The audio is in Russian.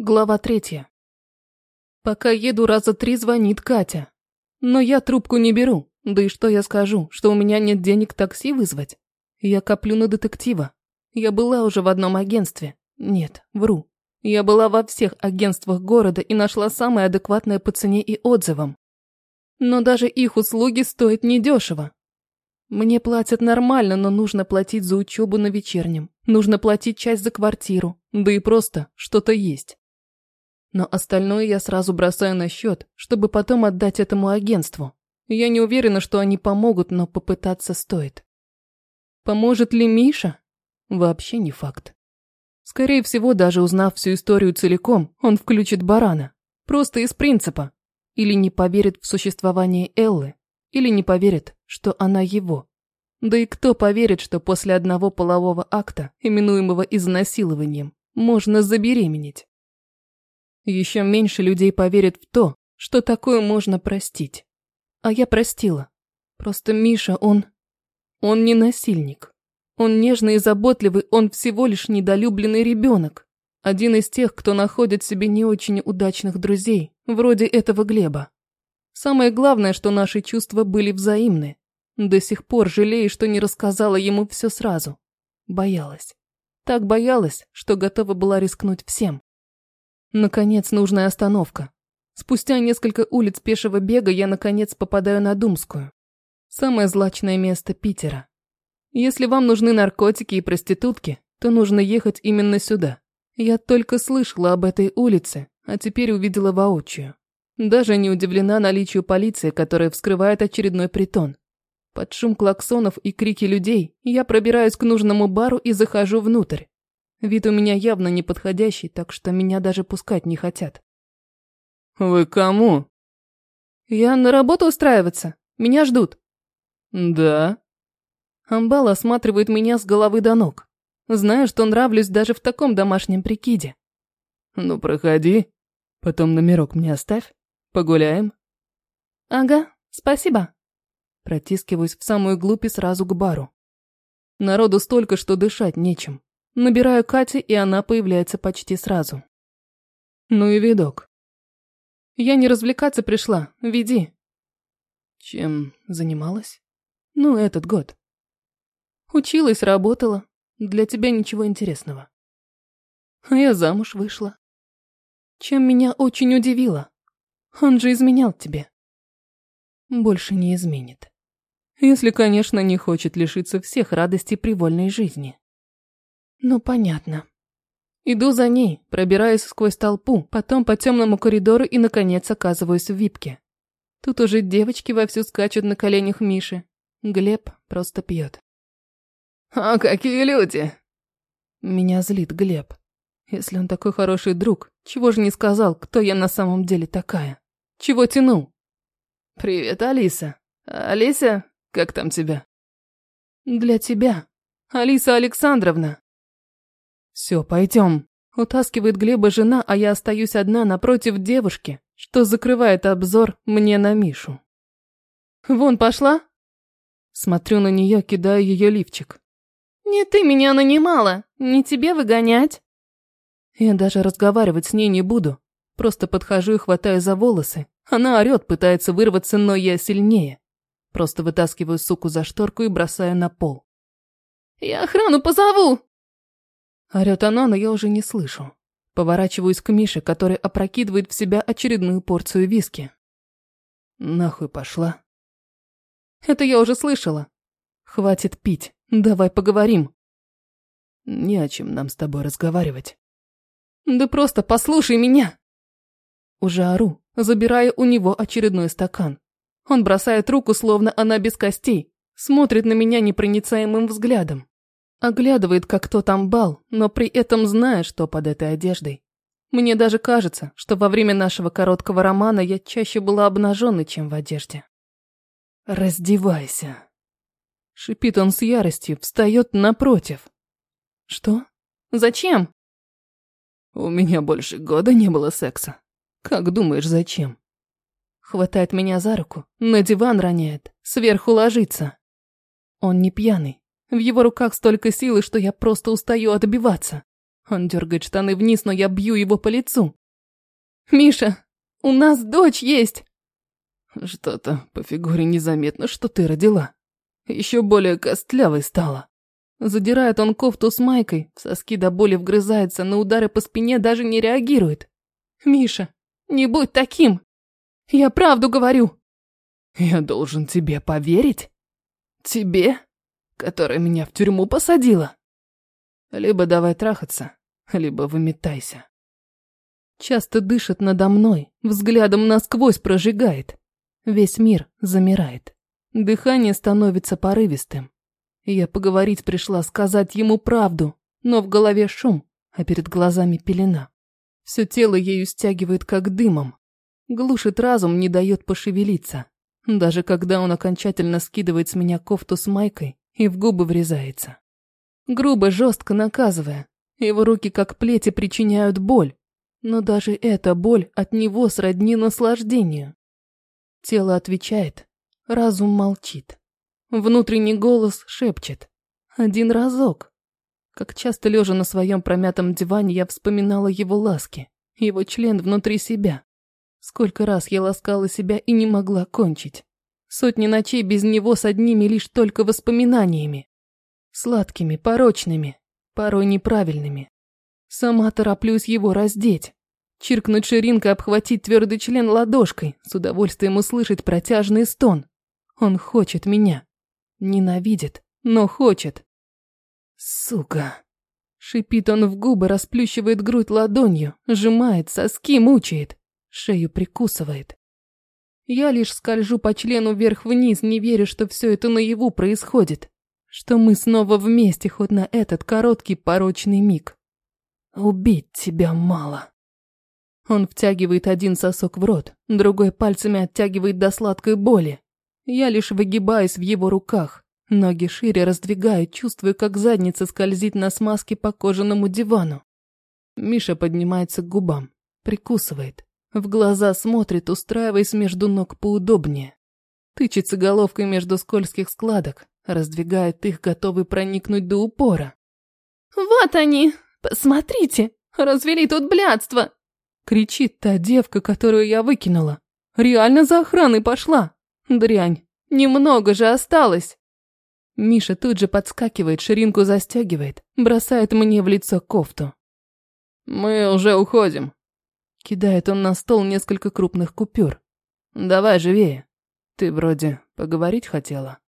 Глава третья. Пока еду раза три, звонит Катя. Но я трубку не беру. Да и что я скажу, что у меня нет денег такси вызвать? Я коплю на детектива. Я была уже в одном агентстве. Нет, вру. Я была во всех агентствах города и нашла самое адекватное по цене и отзывам. Но даже их услуги стоят недешево. Мне платят нормально, но нужно платить за учебу на вечернем. Нужно платить часть за квартиру. Да и просто что-то есть. Но остальное я сразу бросаю на счет, чтобы потом отдать этому агентству. Я не уверена, что они помогут, но попытаться стоит. Поможет ли Миша? Вообще не факт. Скорее всего, даже узнав всю историю целиком, он включит барана. Просто из принципа. Или не поверит в существование Эллы, или не поверит, что она его. Да и кто поверит, что после одного полового акта, именуемого изнасилованием, можно забеременеть? Еще меньше людей поверит в то, что такое можно простить. А я простила. Просто Миша, он... Он не насильник. Он нежный и заботливый, он всего лишь недолюбленный ребенок. Один из тех, кто находит себе не очень удачных друзей, вроде этого Глеба. Самое главное, что наши чувства были взаимны. До сих пор жалею, что не рассказала ему все сразу. Боялась. Так боялась, что готова была рискнуть всем. Наконец, нужная остановка. Спустя несколько улиц пешего бега я, наконец, попадаю на Думскую. Самое злачное место Питера. Если вам нужны наркотики и проститутки, то нужно ехать именно сюда. Я только слышала об этой улице, а теперь увидела воочию. Даже не удивлена наличию полиции, которая вскрывает очередной притон. Под шум клаксонов и крики людей я пробираюсь к нужному бару и захожу внутрь. Вид у меня явно неподходящий, так что меня даже пускать не хотят. «Вы кому?» «Я на работу устраиваться. Меня ждут». «Да?» Амбал осматривает меня с головы до ног. Знаю, что нравлюсь даже в таком домашнем прикиде. «Ну, проходи. Потом номерок мне оставь. Погуляем?» «Ага, спасибо». Протискиваюсь в самую глубь и сразу к бару. Народу столько, что дышать нечем. Набираю Кате, и она появляется почти сразу. Ну и видок. Я не развлекаться пришла, веди. Чем занималась? Ну, этот год. Училась, работала. Для тебя ничего интересного. А я замуж вышла. Чем меня очень удивило. Он же изменял тебе. Больше не изменит. Если, конечно, не хочет лишиться всех радостей привольной жизни. Ну, понятно. Иду за ней, пробираюсь сквозь толпу, потом по темному коридору и, наконец, оказываюсь в випке. Тут уже девочки вовсю скачут на коленях Миши. Глеб просто пьет. «А какие люди!» Меня злит Глеб. Если он такой хороший друг, чего же не сказал, кто я на самом деле такая? Чего тянул? «Привет, Алиса. Алиса, как там тебя?» «Для тебя. Алиса Александровна». Все, пойдем. Утаскивает Глеба жена, а я остаюсь одна напротив девушки, что закрывает обзор мне на Мишу. Вон пошла. Смотрю на нее, кидаю ее лифчик. Не ты меня нанимала, не тебе выгонять. Я даже разговаривать с ней не буду. Просто подхожу и хватаю за волосы. Она орет, пытается вырваться, но я сильнее. Просто вытаскиваю суку за шторку и бросаю на пол. «Я охрану позову!» Орёт она, но я уже не слышу. Поворачиваюсь к Мише, который опрокидывает в себя очередную порцию виски. Нахуй пошла. Это я уже слышала. Хватит пить, давай поговорим. Не о чем нам с тобой разговаривать. Да просто послушай меня. Уже ору, забирая у него очередной стакан. Он бросает руку, словно она без костей, смотрит на меня непроницаемым взглядом. Оглядывает, как кто там бал, но при этом зная, что под этой одеждой. Мне даже кажется, что во время нашего короткого романа я чаще была обнаженной, чем в одежде. «Раздевайся!» Шипит он с яростью, встает напротив. «Что? Зачем?» «У меня больше года не было секса. Как думаешь, зачем?» Хватает меня за руку, на диван роняет, сверху ложится. Он не пьяный, в его руках столько силы, что я просто устаю отбиваться. Он дергает штаны вниз, но я бью его по лицу. «Миша, у нас дочь есть!» Что-то по фигуре незаметно, что ты родила. Еще более костлявой стала. Задирает он кофту с майкой, соски до боли вгрызается, на удары по спине даже не реагирует. «Миша, не будь таким! Я правду говорю!» «Я должен тебе поверить? Тебе, которая меня в тюрьму посадила? Либо давай трахаться, либо выметайся». Часто дышит надо мной, взглядом насквозь прожигает. Весь мир замирает. Дыхание становится порывистым. Я поговорить пришла, сказать ему правду, но в голове шум, а перед глазами пелена. Все тело ею стягивает как дымом. Глушит разум, не дает пошевелиться. Даже когда он окончательно скидывает с меня кофту с майкой и в губы врезается. Грубо, жестко наказывая. Его руки как плети причиняют боль. Но даже эта боль от него сродни наслаждению. Тело отвечает, разум молчит. Внутренний голос шепчет. Один разок. Как часто лежа на своем промятом диване, я вспоминала его ласки, его член внутри себя. Сколько раз я ласкала себя и не могла кончить. Сотни ночей без него с одними лишь только воспоминаниями. Сладкими, порочными, порой неправильными. Сама тороплюсь его раздеть. Чиркнуть ширинкой, обхватить твердый член ладошкой, с удовольствием услышать протяжный стон. Он хочет меня. Ненавидит, но хочет. Сука. Шипит он в губы, расплющивает грудь ладонью, сжимает, соски мучает, шею прикусывает. Я лишь скольжу по члену вверх-вниз, не веря, что все это наяву происходит. Что мы снова вместе хоть на этот короткий порочный миг. Убить тебя мало. Он втягивает один сосок в рот, другой пальцами оттягивает до сладкой боли. Я лишь выгибаюсь в его руках. Ноги шире раздвигаю, чувствую, как задница скользит на смазке по кожаному дивану. Миша поднимается к губам, прикусывает. В глаза смотрит, устраиваясь между ног поудобнее. Тычется головкой между скользких складок, раздвигает их, готовый проникнуть до упора. «Вот они! Посмотрите! Развели тут блядство!» Кричит та девка, которую я выкинула. Реально за охраной пошла. Дрянь, немного же осталось. Миша тут же подскакивает, ширинку застегивает, бросает мне в лицо кофту. «Мы уже уходим», — кидает он на стол несколько крупных купюр. «Давай живее. Ты вроде поговорить хотела».